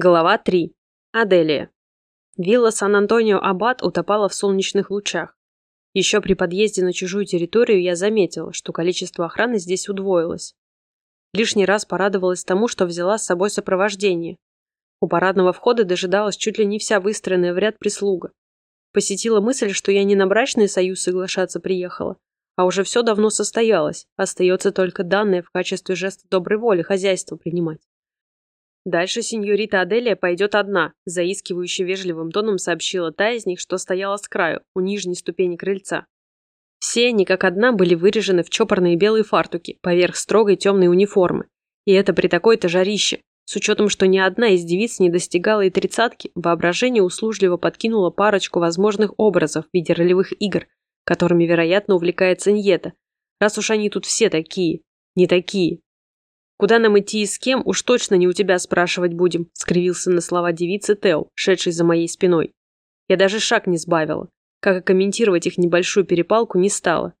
Глава 3. Аделия. Вилла Сан-Антонио-Аббат утопала в солнечных лучах. Еще при подъезде на чужую территорию я заметила, что количество охраны здесь удвоилось. Лишний раз порадовалась тому, что взяла с собой сопровождение. У парадного входа дожидалась чуть ли не вся выстроенная в ряд прислуга. Посетила мысль, что я не на брачный союз соглашаться приехала, а уже все давно состоялось, остается только данное в качестве жеста доброй воли хозяйство принимать. Дальше сеньорита Аделия пойдет одна, заискивающе вежливым тоном сообщила та из них, что стояла с краю, у нижней ступени крыльца. Все они как одна были вырежены в чопорные белые фартуки, поверх строгой темной униформы. И это при такой-то жарище. С учетом, что ни одна из девиц не достигала и тридцатки, воображение услужливо подкинуло парочку возможных образов в виде ролевых игр, которыми, вероятно, увлекается Ньета. Раз уж они тут все такие. Не такие. «Куда нам идти и с кем, уж точно не у тебя спрашивать будем», — скривился на слова девицы Тео, шедшей за моей спиной. Я даже шаг не сбавила. Как и комментировать их небольшую перепалку не стала.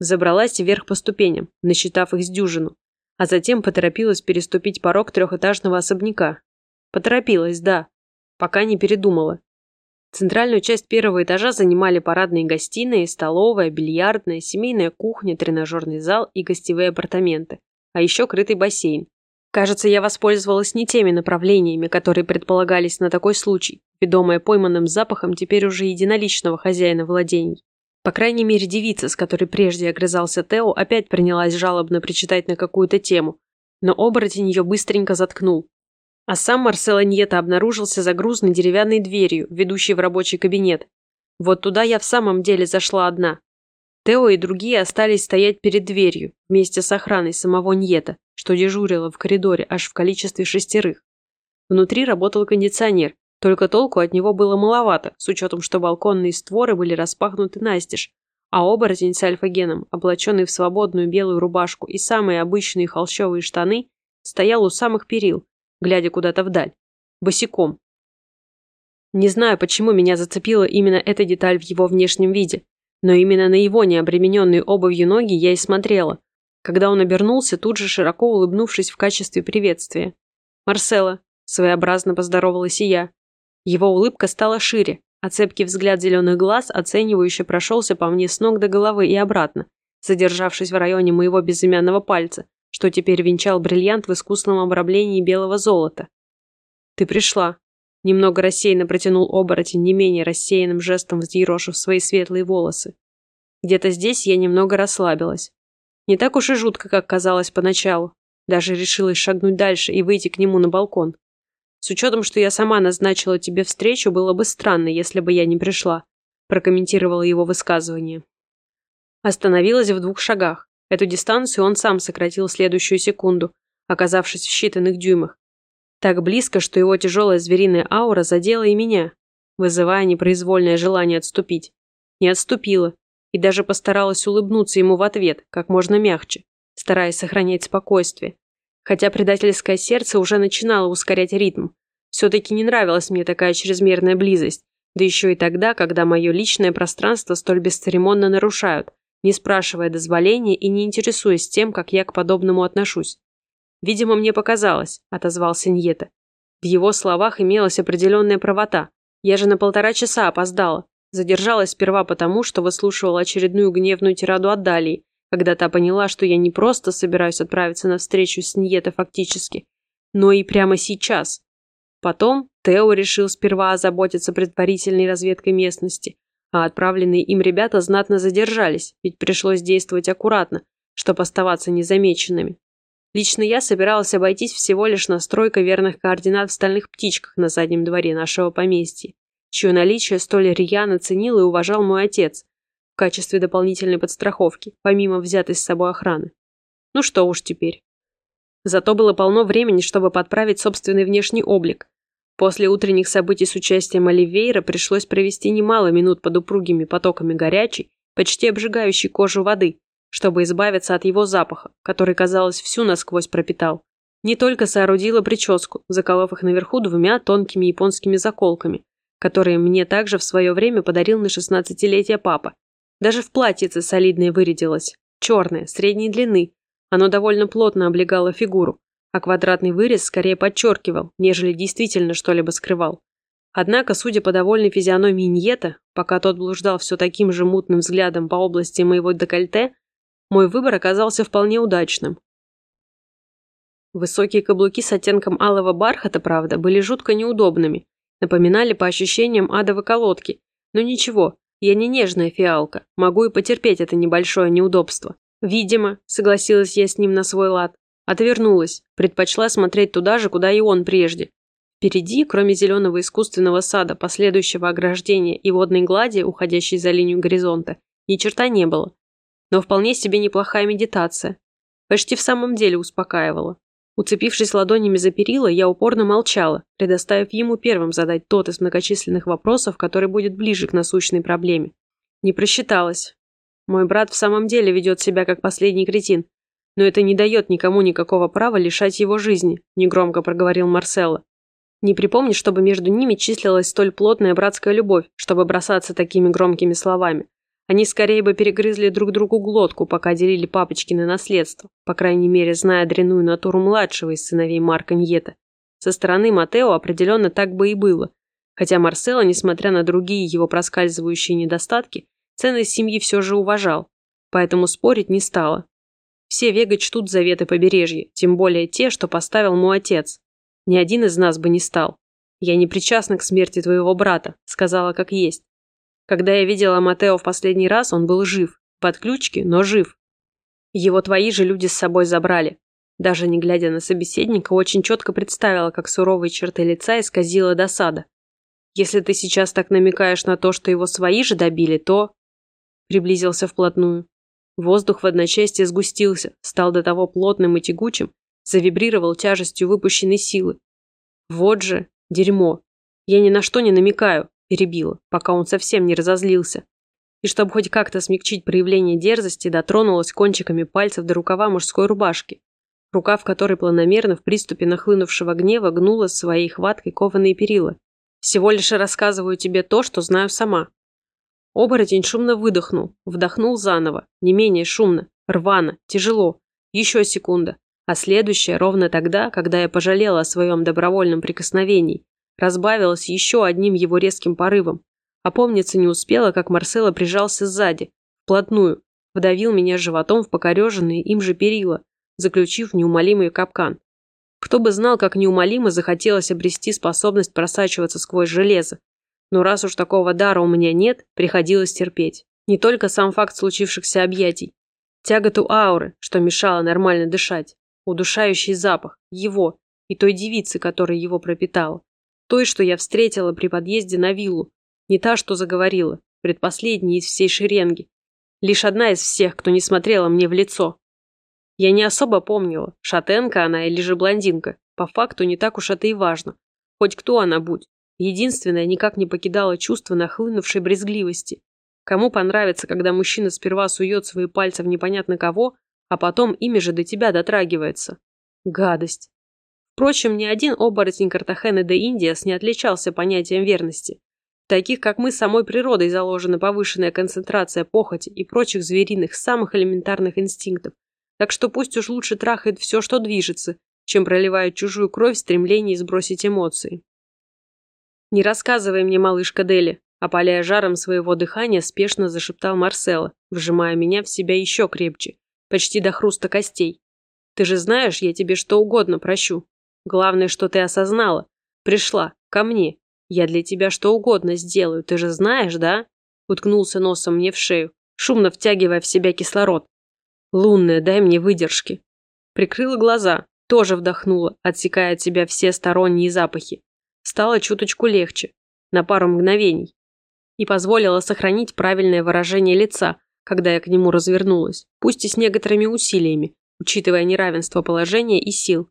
Забралась вверх по ступеням, насчитав их с дюжину, а затем поторопилась переступить порог трехэтажного особняка. Поторопилась, да, пока не передумала. Центральную часть первого этажа занимали парадные гостиные, столовая, бильярдная, семейная кухня, тренажерный зал и гостевые апартаменты а еще крытый бассейн. Кажется, я воспользовалась не теми направлениями, которые предполагались на такой случай, ведомая пойманным запахом теперь уже единоличного хозяина владений. По крайней мере, девица, с которой прежде огрызался Тео, опять принялась жалобно причитать на какую-то тему, но оборотень ее быстренько заткнул. А сам Марсел Ньета обнаружился за грузной деревянной дверью, ведущей в рабочий кабинет. Вот туда я в самом деле зашла одна, Тео и другие остались стоять перед дверью, вместе с охраной самого Ньета, что дежурила в коридоре аж в количестве шестерых. Внутри работал кондиционер, только толку от него было маловато, с учетом, что балконные створы были распахнуты настежь, а оборотень с альфа-геном, облаченный в свободную белую рубашку и самые обычные холщовые штаны, стоял у самых перил, глядя куда-то вдаль, босиком. Не знаю, почему меня зацепила именно эта деталь в его внешнем виде, но именно на его необремененные обувью ноги я и смотрела, когда он обернулся, тут же широко улыбнувшись в качестве приветствия. «Марсела», — своеобразно поздоровалась и я. Его улыбка стала шире, а цепкий взгляд зеленых глаз оценивающе прошелся по мне с ног до головы и обратно, задержавшись в районе моего безымянного пальца, что теперь венчал бриллиант в искусном обрамлении белого золота. «Ты пришла», Немного рассеянно протянул оборотень, не менее рассеянным жестом взъерошив свои светлые волосы. Где-то здесь я немного расслабилась. Не так уж и жутко, как казалось поначалу. Даже решилась шагнуть дальше и выйти к нему на балкон. С учетом, что я сама назначила тебе встречу, было бы странно, если бы я не пришла, прокомментировала его высказывание. Остановилась в двух шагах. Эту дистанцию он сам сократил следующую секунду, оказавшись в считанных дюймах. Так близко, что его тяжелая звериная аура задела и меня, вызывая непроизвольное желание отступить. Не отступила, и даже постаралась улыбнуться ему в ответ, как можно мягче, стараясь сохранять спокойствие. Хотя предательское сердце уже начинало ускорять ритм. Все-таки не нравилась мне такая чрезмерная близость, да еще и тогда, когда мое личное пространство столь бесцеремонно нарушают, не спрашивая дозволения и не интересуясь тем, как я к подобному отношусь. «Видимо, мне показалось», — отозвался Ньета. В его словах имелась определенная правота. Я же на полтора часа опоздала. Задержалась сперва потому, что выслушивала очередную гневную тираду от Далии, когда та поняла, что я не просто собираюсь отправиться на встречу с Ньета фактически, но и прямо сейчас. Потом Тео решил сперва озаботиться предварительной разведкой местности, а отправленные им ребята знатно задержались, ведь пришлось действовать аккуратно, чтобы оставаться незамеченными. Лично я собиралась обойтись всего лишь настройкой верных координат в стальных птичках на заднем дворе нашего поместья, чье наличие столь рьяно ценил и уважал мой отец в качестве дополнительной подстраховки, помимо взятой с собой охраны. Ну что уж теперь. Зато было полно времени, чтобы подправить собственный внешний облик. После утренних событий с участием Оливейра пришлось провести немало минут под упругими потоками горячей, почти обжигающей кожу воды, чтобы избавиться от его запаха, который, казалось, всю насквозь пропитал. Не только соорудила прическу, заколов их наверху двумя тонкими японскими заколками, которые мне также в свое время подарил на шестнадцатилетие папа. Даже в платьице солидное вырядилось. Черное, средней длины. Оно довольно плотно облегало фигуру. а квадратный вырез скорее подчеркивал, нежели действительно что-либо скрывал. Однако, судя по довольной физиономии Ньета, пока тот блуждал все таким же мутным взглядом по области моего декольте, мой выбор оказался вполне удачным. Высокие каблуки с оттенком алого бархата, правда, были жутко неудобными, напоминали по ощущениям адовой колодки, но ничего, я не нежная фиалка, могу и потерпеть это небольшое неудобство. Видимо, согласилась я с ним на свой лад. Отвернулась, предпочла смотреть туда же, куда и он прежде. Впереди, кроме зеленого искусственного сада, последующего ограждения и водной глади, уходящей за линию горизонта, ни черта не было. Но вполне себе неплохая медитация. Почти в самом деле успокаивала. Уцепившись ладонями за перила, я упорно молчала, предоставив ему первым задать тот из многочисленных вопросов, который будет ближе к насущной проблеме. Не просчиталась. Мой брат в самом деле ведет себя как последний кретин, но это не дает никому никакого права лишать его жизни, негромко проговорил Марселло. Не припомни, чтобы между ними числилась столь плотная братская любовь, чтобы бросаться такими громкими словами. Они скорее бы перегрызли друг другу глотку, пока делили папочкины наследство, по крайней мере, зная дрянную натуру младшего из сыновей Марка Ньета. Со стороны Матео определенно так бы и было. Хотя Марсело, несмотря на другие его проскальзывающие недостатки, ценность семьи все же уважал, поэтому спорить не стало. Все вега чтут заветы побережья, тем более те, что поставил мой отец. Ни один из нас бы не стал. Я не причастна к смерти твоего брата, сказала как есть. Когда я видела Матео в последний раз, он был жив. В отключке, но жив. Его твои же люди с собой забрали. Даже не глядя на собеседника, очень четко представила, как суровые черты лица исказила досада. Если ты сейчас так намекаешь на то, что его свои же добили, то... Приблизился вплотную. Воздух в одночасье сгустился, стал до того плотным и тягучим, завибрировал тяжестью выпущенной силы. Вот же, дерьмо. Я ни на что не намекаю перебила, пока он совсем не разозлился. И чтобы хоть как-то смягчить проявление дерзости, дотронулась кончиками пальцев до рукава мужской рубашки, рукав которой планомерно в приступе нахлынувшего гнева гнула своей хваткой кованые перила. «Всего лишь рассказываю тебе то, что знаю сама». Оборотень шумно выдохнул, вдохнул заново, не менее шумно, рвано, тяжело. Еще секунда. А следующая ровно тогда, когда я пожалела о своем добровольном прикосновении, разбавилось еще одним его резким порывом. Опомниться не успела, как Марсело прижался сзади, вплотную, вдавил меня животом в покореженные им же перила, заключив в неумолимый капкан. Кто бы знал, как неумолимо захотелось обрести способность просачиваться сквозь железо. Но раз уж такого дара у меня нет, приходилось терпеть. Не только сам факт случившихся объятий. Тяготу ауры, что мешало нормально дышать. Удушающий запах, его и той девицы, которая его пропитала. Той, что я встретила при подъезде на виллу. Не та, что заговорила. Предпоследняя из всей шеренги. Лишь одна из всех, кто не смотрела мне в лицо. Я не особо помнила, шатенка она или же блондинка. По факту не так уж это и важно. Хоть кто она будь. Единственное, никак не покидало чувство нахлынувшей брезгливости. Кому понравится, когда мужчина сперва сует свои пальцы в непонятно кого, а потом ими же до тебя дотрагивается? Гадость. Впрочем, ни один оборотень Картахены де Индиас не отличался понятием верности. Таких, как мы, самой природой заложена повышенная концентрация похоти и прочих звериных, самых элементарных инстинктов. Так что пусть уж лучше трахает все, что движется, чем проливает чужую кровь в стремлении сбросить эмоции. «Не рассказывай мне, малышка Дели», опаляя жаром своего дыхания, спешно зашептал Марсело, вжимая меня в себя еще крепче, почти до хруста костей. «Ты же знаешь, я тебе что угодно прощу, Главное, что ты осознала. Пришла. Ко мне. Я для тебя что угодно сделаю, ты же знаешь, да?» Уткнулся носом мне в шею, шумно втягивая в себя кислород. «Лунная, дай мне выдержки». Прикрыла глаза, тоже вдохнула, отсекая от себя все сторонние запахи. Стало чуточку легче, на пару мгновений. И позволила сохранить правильное выражение лица, когда я к нему развернулась, пусть и с некоторыми усилиями, учитывая неравенство положения и сил.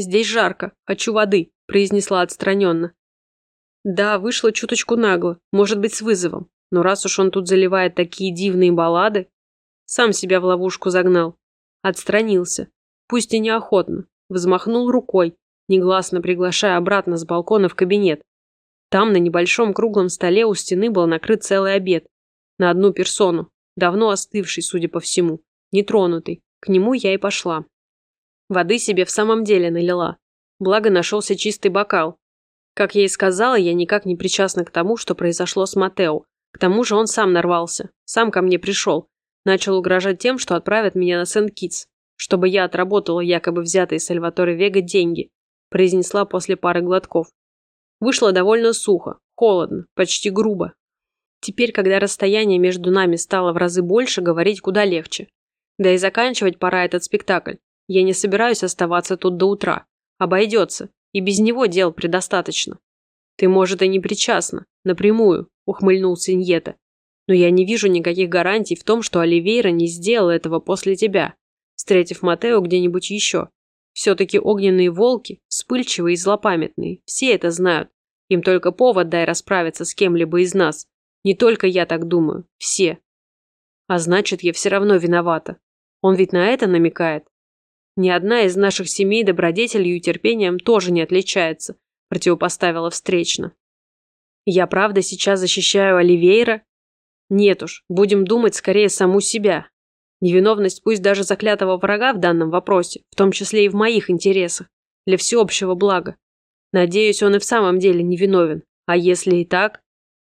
«Здесь жарко. Хочу воды», – произнесла отстраненно. Да, вышло чуточку нагло, может быть, с вызовом. Но раз уж он тут заливает такие дивные баллады, сам себя в ловушку загнал. Отстранился. Пусть и неохотно. Взмахнул рукой, негласно приглашая обратно с балкона в кабинет. Там на небольшом круглом столе у стены был накрыт целый обед. На одну персону. Давно остывший, судя по всему. Нетронутый. К нему я и пошла. Воды себе в самом деле налила. Благо нашелся чистый бокал. Как я и сказала, я никак не причастна к тому, что произошло с Матео. К тому же он сам нарвался, сам ко мне пришел. Начал угрожать тем, что отправят меня на Сент-Китс, чтобы я отработала якобы взятые Сальваторе Вега деньги, произнесла после пары глотков. Вышло довольно сухо, холодно, почти грубо. Теперь, когда расстояние между нами стало в разы больше, говорить куда легче. Да и заканчивать пора этот спектакль. Я не собираюсь оставаться тут до утра. Обойдется. И без него дел предостаточно. Ты, может, и не причастна. Напрямую, ухмыльнулся Иньета. Но я не вижу никаких гарантий в том, что Оливейра не сделал этого после тебя, встретив Матео где-нибудь еще. Все-таки огненные волки, вспыльчивые и злопамятные, все это знают. Им только повод дай расправиться с кем-либо из нас. Не только я так думаю, все. А значит, я все равно виновата. Он ведь на это намекает. Ни одна из наших семей добродетелью и терпением тоже не отличается, противопоставила встречно. Я правда сейчас защищаю Оливейра? Нет уж, будем думать скорее саму себя. Невиновность пусть даже заклятого врага в данном вопросе, в том числе и в моих интересах, для всеобщего блага. Надеюсь, он и в самом деле невиновен. А если и так?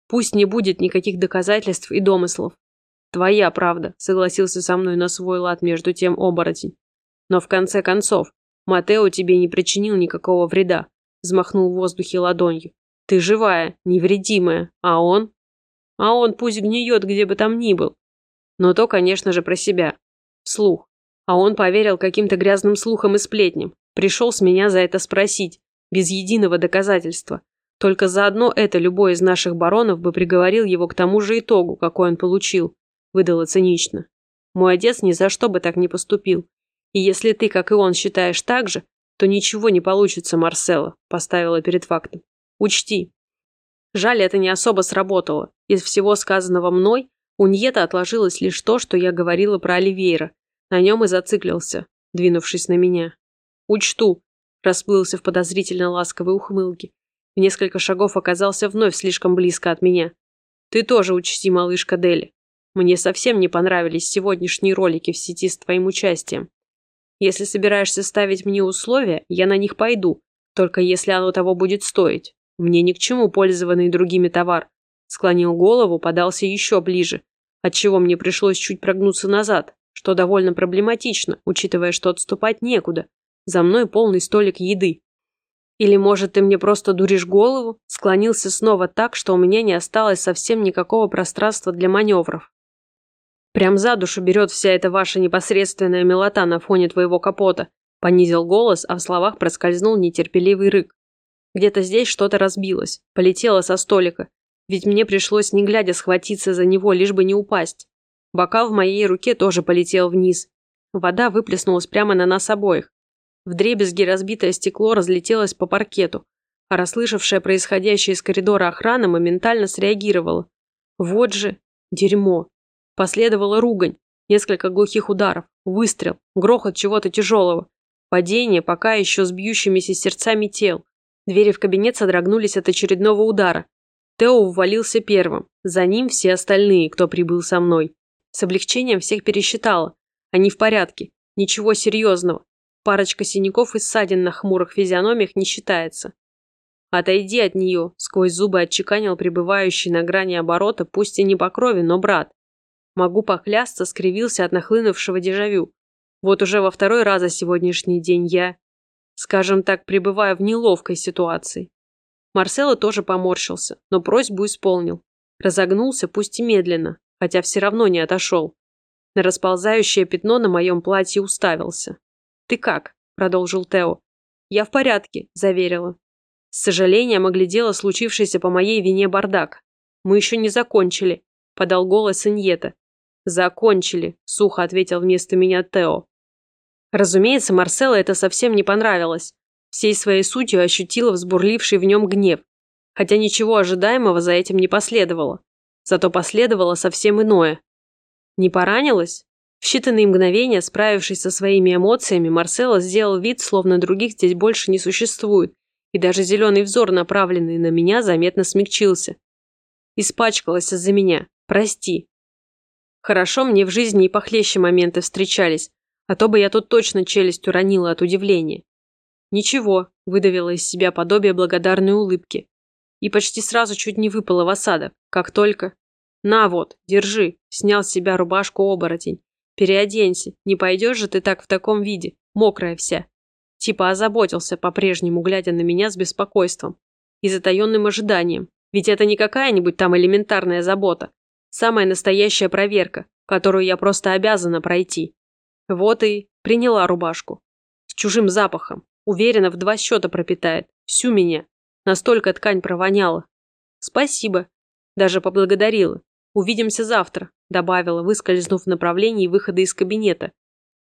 Пусть не будет никаких доказательств и домыслов. Твоя правда, согласился со мной на свой лад между тем оборотень. Но в конце концов, Матео тебе не причинил никакого вреда. Взмахнул в воздухе ладонью. Ты живая, невредимая, а он? А он пусть гниет, где бы там ни был. Но то, конечно же, про себя. Вслух. А он поверил каким-то грязным слухам и сплетням. Пришел с меня за это спросить. Без единого доказательства. Только заодно это любой из наших баронов бы приговорил его к тому же итогу, какой он получил. Выдала цинично. Мой отец ни за что бы так не поступил. И если ты, как и он, считаешь так же, то ничего не получится, Марсело, поставила перед фактом. Учти. Жаль, это не особо сработало. Из всего сказанного мной у Ньета отложилось лишь то, что я говорила про Оливейра. На нем и зациклился, двинувшись на меня. «Учту», – расплылся в подозрительно ласковой ухмылке. В несколько шагов оказался вновь слишком близко от меня. «Ты тоже учти, малышка Дели. Мне совсем не понравились сегодняшние ролики в сети с твоим участием. Если собираешься ставить мне условия, я на них пойду, только если оно того будет стоить. Мне ни к чему пользованный другими товар». Склонил голову, подался еще ближе, отчего мне пришлось чуть прогнуться назад, что довольно проблематично, учитывая, что отступать некуда. За мной полный столик еды. Или, может, ты мне просто дуришь голову? Склонился снова так, что у меня не осталось совсем никакого пространства для маневров. Прям за душу берет вся эта ваша непосредственная милота на фоне твоего капота. Понизил голос, а в словах проскользнул нетерпеливый рык. Где-то здесь что-то разбилось, полетело со столика, ведь мне пришлось не глядя схватиться за него, лишь бы не упасть. Бокал в моей руке тоже полетел вниз. Вода выплеснулась прямо на нас обоих. Вдребезги разбитое стекло разлетелось по паркету, а расслышавшая происходящее из коридора охрана моментально среагировала. Вот же дерьмо. Последовала ругань, несколько глухих ударов, выстрел, грохот чего-то тяжелого, падение пока еще с бьющимися сердцами тел. Двери в кабинет содрогнулись от очередного удара, Тео ввалился первым, за ним все остальные, кто прибыл со мной. С облегчением всех пересчитала. Они в порядке, ничего серьезного. Парочка синяков и ссадин на хмурых физиономиях не считается. «Отойди от нее», – сквозь зубы отчеканил пребывающий на грани оборота, пусть и не по крови, но брат. Могу поклясться, скривился от нахлынувшего дежавю. Вот уже во второй раз за сегодняшний день я, скажем так, пребываю в неловкой ситуации. Марсело тоже поморщился, но просьбу исполнил. Разогнулся, пусть и медленно, хотя все равно не отошел. На расползающее пятно на моем платье уставился. «Ты как?» – продолжил Тео. «Я в порядке», – заверила. С сожалением оглядела случившийся по моей вине бардак. «Мы еще не закончили», – подал голос Иньета. «Закончили», – сухо ответил вместо меня Тео. Разумеется, Марсело это совсем не понравилось всей своей сутью ощутила взбурливший в нем гнев, хотя ничего ожидаемого за этим не последовало. Зато последовало совсем иное. Не поранилась? В считанные мгновения, справившись со своими эмоциями, Марсело сделал вид, словно других здесь больше не существует, и даже зеленый взор, направленный на меня, заметно смягчился. Испачкалась из-за меня. Прости. Хорошо, мне в жизни и похлеще моменты встречались, А то бы я тут точно челюсть уронила от удивления. Ничего, выдавила из себя подобие благодарной улыбки. И почти сразу чуть не выпала в осадок, как только... На вот, держи, снял с себя рубашку оборотень. Переоденься, не пойдешь же ты так в таком виде, мокрая вся. Типа озаботился, по-прежнему глядя на меня с беспокойством и затаенным ожиданием. Ведь это не какая-нибудь там элементарная забота. Самая настоящая проверка, которую я просто обязана пройти. Вот и приняла рубашку. С чужим запахом. Уверена, в два счета пропитает. Всю меня. Настолько ткань провоняла. Спасибо. Даже поблагодарила. Увидимся завтра, добавила, выскользнув в направлении выхода из кабинета.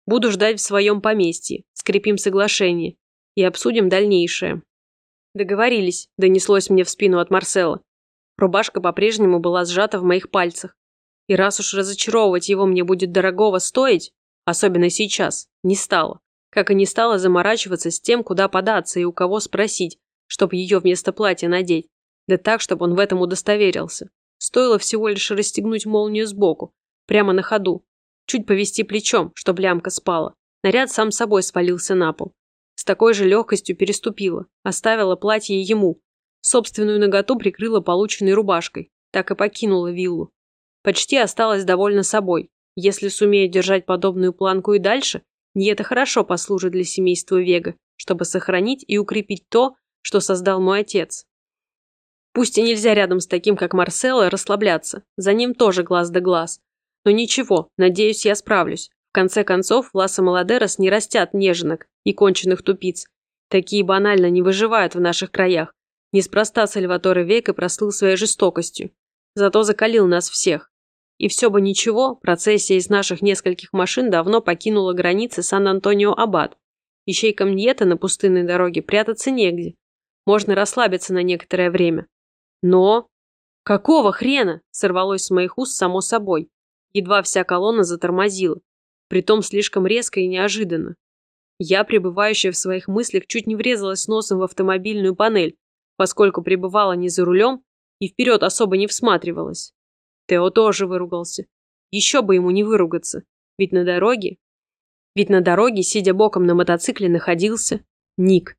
Буду ждать в своем поместье. Скрепим соглашение. И обсудим дальнейшее. Договорились, донеслось мне в спину от Марсела. Рубашка по-прежнему была сжата в моих пальцах. И раз уж разочаровывать его мне будет дорогого стоить, особенно сейчас, не стало. Как и не стало заморачиваться с тем, куда податься и у кого спросить, чтобы ее вместо платья надеть. Да так, чтобы он в этом удостоверился. Стоило всего лишь расстегнуть молнию сбоку, прямо на ходу. Чуть повести плечом, чтобы лямка спала. Наряд сам собой свалился на пол. С такой же легкостью переступила, оставила платье ему. Собственную наготу прикрыла полученной рубашкой. Так и покинула виллу. Почти осталась довольна собой. Если сумею держать подобную планку и дальше, не это хорошо послужит для семейства Вега, чтобы сохранить и укрепить то, что создал мой отец. Пусть и нельзя рядом с таким, как Марсело, расслабляться, за ним тоже глаз да глаз. Но ничего, надеюсь, я справлюсь конце концов, Ласа Маладерос не растят неженок и конченых тупиц. Такие банально не выживают в наших краях. Неспроста Сальваторе Века прослыл своей жестокостью. Зато закалил нас всех. И все бы ничего, процессия из наших нескольких машин давно покинула границы Сан-Антонио-Абад. Ищейкам Ньета на пустынной дороге прятаться негде. Можно расслабиться на некоторое время. Но... Какого хрена? Сорвалось с моих уст само собой. Едва вся колонна затормозила притом слишком резко и неожиданно. Я, пребывающая в своих мыслях, чуть не врезалась носом в автомобильную панель, поскольку пребывала не за рулем и вперед особо не всматривалась. Тео тоже выругался. Еще бы ему не выругаться, ведь на дороге... Ведь на дороге, сидя боком на мотоцикле, находился Ник.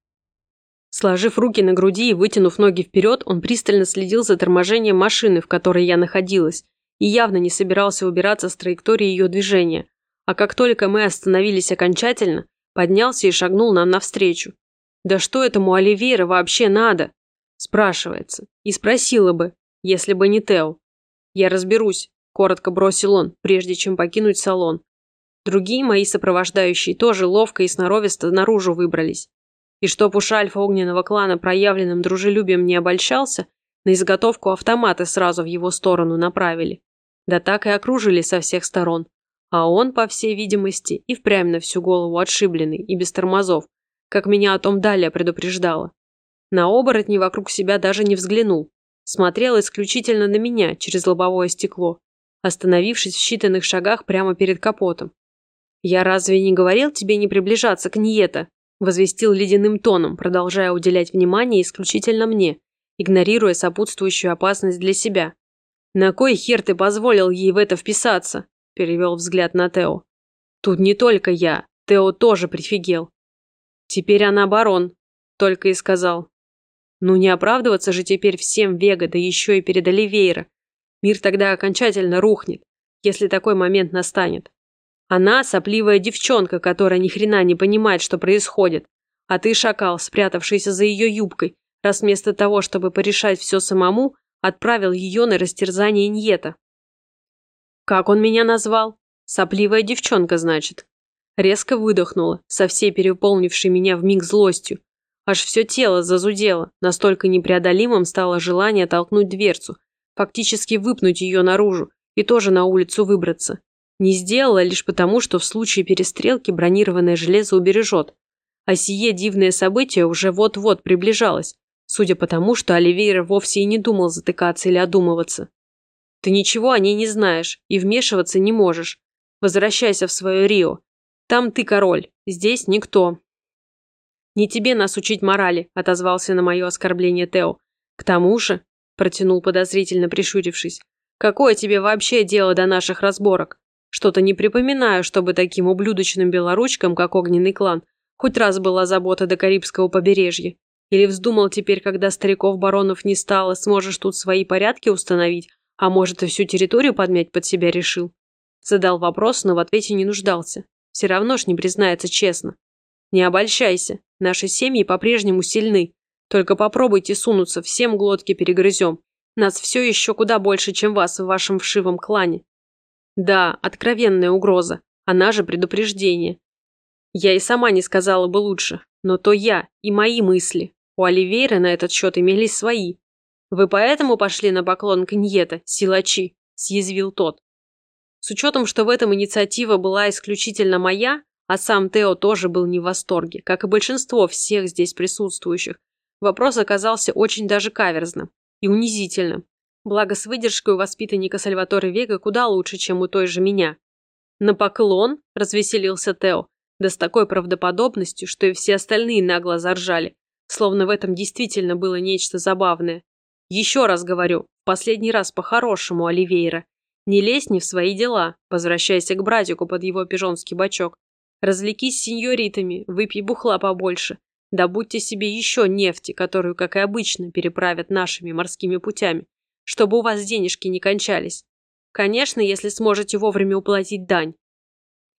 Сложив руки на груди и вытянув ноги вперед, он пристально следил за торможением машины, в которой я находилась, и явно не собирался убираться с траектории ее движения, а как только мы остановились окончательно, поднялся и шагнул нам навстречу. «Да что этому Оливейра вообще надо?» Спрашивается. И спросила бы, если бы не Тео. «Я разберусь», – коротко бросил он, прежде чем покинуть салон. Другие мои сопровождающие тоже ловко и сноровисто наружу выбрались. И чтоб уж альфа огненного клана проявленным дружелюбием не обольщался, на изготовку автоматы сразу в его сторону направили. Да так и окружили со всех сторон. А он, по всей видимости, и впрямь на всю голову отшибленный и без тормозов, как меня о том далее предупреждала. На оборотни вокруг себя даже не взглянул. Смотрел исключительно на меня через лобовое стекло, остановившись в считанных шагах прямо перед капотом. «Я разве не говорил тебе не приближаться к Ниета?» возвестил ледяным тоном, продолжая уделять внимание исключительно мне, игнорируя сопутствующую опасность для себя. «На кой хер ты позволил ей в это вписаться?» перевел взгляд на Тео. Тут не только я, Тео тоже прифигел. Теперь она барон, только и сказал. Ну не оправдываться же теперь всем Вега, да еще и перед Оливейро. Мир тогда окончательно рухнет, если такой момент настанет. Она сопливая девчонка, которая ни хрена не понимает, что происходит. А ты шакал, спрятавшийся за ее юбкой, раз вместо того, чтобы порешать все самому, отправил ее на растерзание Ньета. Как он меня назвал? Сопливая девчонка, значит. Резко выдохнула, со всей переполнившей меня в миг злостью. Аж все тело зазудело, настолько непреодолимым стало желание толкнуть дверцу, фактически выпнуть ее наружу и тоже на улицу выбраться. Не сделала лишь потому, что в случае перестрелки бронированное железо убережет. А сие дивное событие уже вот-вот приближалось, судя по тому, что Оливейра вовсе и не думал затыкаться или одумываться. Ты ничего о ней не знаешь и вмешиваться не можешь. Возвращайся в свое Рио. Там ты король, здесь никто. Не тебе нас учить морали, отозвался на мое оскорбление Тео. К тому же, протянул подозрительно прищурившись, какое тебе вообще дело до наших разборок? Что-то не припоминаю, чтобы таким ублюдочным белоручкам, как огненный клан, хоть раз была забота до Карибского побережья. Или вздумал теперь, когда стариков-баронов не стало, сможешь тут свои порядки установить, а может и всю территорию подмять под себя решил? Задал вопрос, но в ответе не нуждался. Все равно ж не признается честно. Не обольщайся, наши семьи по-прежнему сильны. Только попробуйте сунуться, всем глотки перегрызем. Нас все еще куда больше, чем вас в вашем вшивом клане. Да, откровенная угроза. Она же предупреждение. Я и сама не сказала бы лучше, но то я и мои мысли. У Оливейра на этот счет имелись свои. Вы поэтому пошли на поклон к Ньета, силачи, съязвил тот. С учетом, что в этом инициатива была исключительно моя, а сам Тео тоже был не в восторге, как и большинство всех здесь присутствующих, вопрос оказался очень даже каверзным и унизительным. Благо, с выдержкой у воспитанника Сальваторе Вега куда лучше, чем у той же меня. «На поклон?» – развеселился Тео, да с такой правдоподобностью, что и все остальные нагло заржали, словно в этом действительно было нечто забавное. «Еще раз говорю, последний раз по-хорошему, Оливейра. Не лезь не в свои дела, возвращайся к братику под его пижонский бачок. Развлекись с сеньоритами, выпей бухла побольше. Добудьте себе еще нефти, которую, как и обычно, переправят нашими морскими путями чтобы у вас денежки не кончались. Конечно, если сможете вовремя уплатить дань.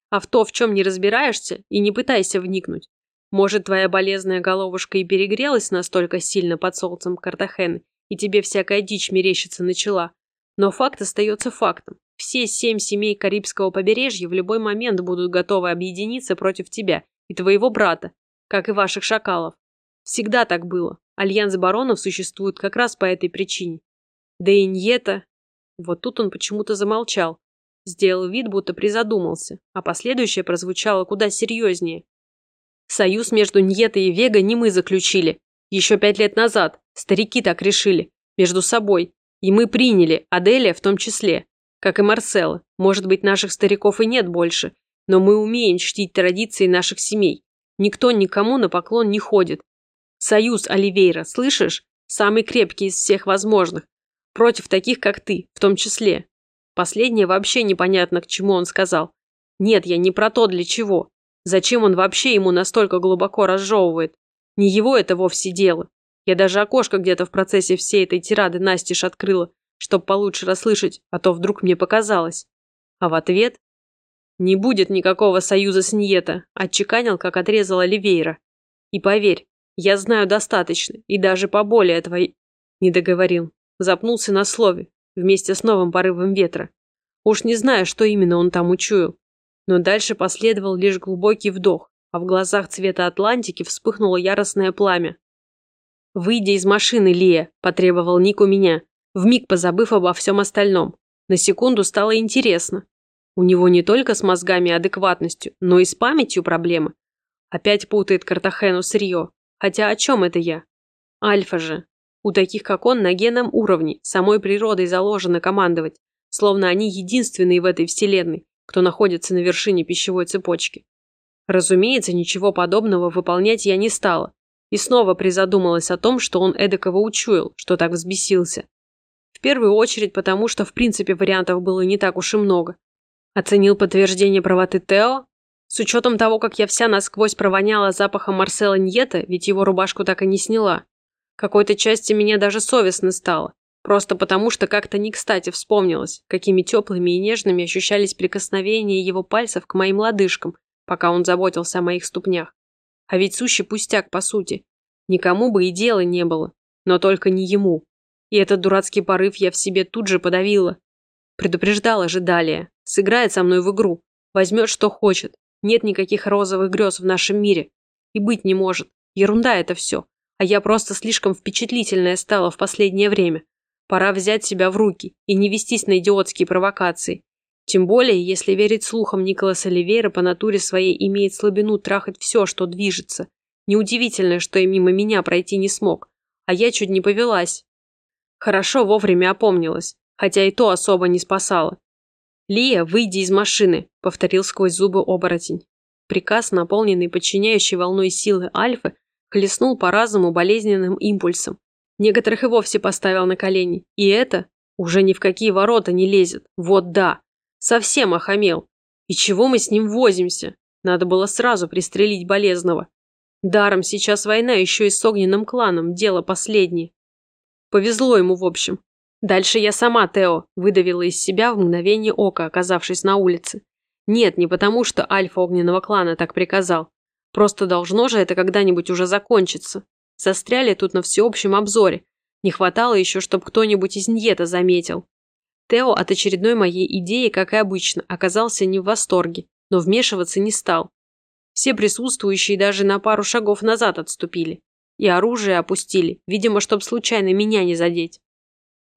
А в то, в чем не разбираешься, и не пытайся вникнуть. Может, твоя болезная головушка и перегрелась настолько сильно под солнцем Картахены, и тебе всякая дичь мерещиться начала. Но факт остается фактом. Все семь семей Карибского побережья в любой момент будут готовы объединиться против тебя и твоего брата, как и ваших шакалов. Всегда так было. Альянс баронов существует как раз по этой причине. Да и Ньета... Вот тут он почему-то замолчал. Сделал вид, будто призадумался, а последующее прозвучало куда серьезнее. Союз между Ньетой и Вега не мы заключили. Еще пять лет назад. Старики так решили. Между собой. И мы приняли, Аделия в том числе. Как и Марсела. Может быть, наших стариков и нет больше. Но мы умеем чтить традиции наших семей. Никто никому на поклон не ходит. Союз Оливейра, слышишь? Самый крепкий из всех возможных. Против таких, как ты, в том числе. Последнее вообще непонятно, к чему он сказал. Нет, я не про то, для чего. Зачем он вообще ему настолько глубоко разжевывает? Не его это вовсе дело. Я даже окошко где-то в процессе всей этой тирады настежь открыла, чтоб получше расслышать, а то вдруг мне показалось. А в ответ «Не будет никакого союза с Ньета», отчеканил, как отрезал Оливейра. «И поверь, я знаю достаточно, и даже поболее твоей...» Не договорил. Запнулся на слове, вместе с новым порывом ветра. Уж не знаю, что именно он там учуял. Но дальше последовал лишь глубокий вдох, а в глазах цвета Атлантики вспыхнуло яростное пламя. «Выйди из машины, Лия», – потребовал Ник у меня, вмиг позабыв обо всем остальном. На секунду стало интересно. У него не только с мозгами и адекватностью, но и с памятью проблемы. Опять путает Картахену сырье. Хотя о чем это я? Альфа же. У таких, как он, на генном уровне, самой природой заложено командовать, словно они единственные в этой вселенной, кто находится на вершине пищевой цепочки. Разумеется, ничего подобного выполнять я не стала. И снова призадумалась о том, что он эдакого учуял, что так взбесился. В первую очередь потому, что в принципе вариантов было не так уж и много. Оценил подтверждение правоты Тео? С учетом того, как я вся насквозь провоняла запахом Марсела Ньета, ведь его рубашку так и не сняла. Какой-то части меня даже совестно стало. Просто потому, что как-то не кстати вспомнилось, какими теплыми и нежными ощущались прикосновения его пальцев к моим лодыжкам, пока он заботился о моих ступнях. А ведь сущий пустяк, по сути. Никому бы и дела не было, но только не ему. И этот дурацкий порыв я в себе тут же подавила. Предупреждала же далее. Сыграет со мной в игру. Возьмет, что хочет. Нет никаких розовых грез в нашем мире. И быть не может. Ерунда это все. А я просто слишком впечатлительная стала в последнее время. Пора взять себя в руки и не вестись на идиотские провокации. Тем более, если верить слухам Николаса Оливейра, по натуре своей имеет слабину трахать все, что движется. Неудивительно, что и мимо меня пройти не смог. А я чуть не повелась. Хорошо вовремя опомнилась, хотя и то особо не спасало. «Лия, выйди из машины», — повторил сквозь зубы оборотень. Приказ, наполненный подчиняющей волной силы Альфы, хлестнул по разуму болезненным импульсом. Некоторых и вовсе поставил на колени. И это уже ни в какие ворота не лезет. Вот да. Совсем охамел. И чего мы с ним возимся? Надо было сразу пристрелить болезного. Даром сейчас война еще и с огненным кланом, дело последнее. Повезло ему, в общем. Дальше я сама, Тео, выдавила из себя в мгновение ока, оказавшись на улице. Нет, не потому, что альфа огненного клана так приказал. Просто должно же это когда-нибудь уже закончиться. Застряли тут на всеобщем обзоре. Не хватало еще, чтобы кто-нибудь из Ньета заметил. Тео от очередной моей идеи, как и обычно, оказался не в восторге, но вмешиваться не стал. Все присутствующие даже на пару шагов назад отступили. И оружие опустили, видимо, чтобы случайно меня не задеть.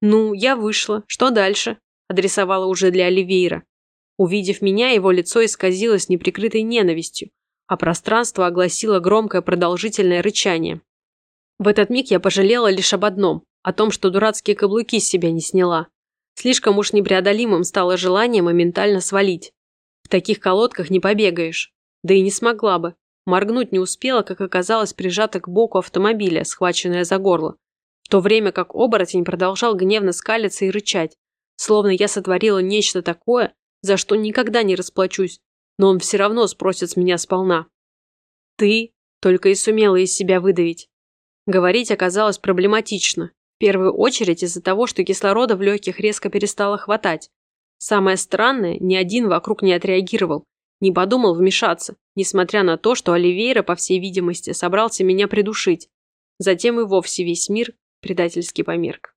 «Ну, я вышла. Что дальше?» – адресовала уже для Оливейра. Увидев меня, его лицо исказилось неприкрытой ненавистью, а пространство огласило громкое продолжительное рычание. В этот миг я пожалела лишь об одном – о том, что дурацкие каблуки с себя не сняла. Слишком уж непреодолимым стало желание моментально свалить. В таких колодках не побегаешь. Да и не смогла бы. Моргнуть не успела, как оказалось прижата к боку автомобиля, схваченная за горло. В то время как оборотень продолжал гневно скалиться и рычать, словно я сотворила нечто такое, за что никогда не расплачусь, но он все равно спросит с меня сполна. «Ты?» – только и сумела из себя выдавить. Говорить оказалось проблематично. В первую очередь из-за того, что кислорода в легких резко перестало хватать. Самое странное, ни один вокруг не отреагировал, не подумал вмешаться, несмотря на то, что Оливейра, по всей видимости, собрался меня придушить. Затем и вовсе весь мир предательски померк.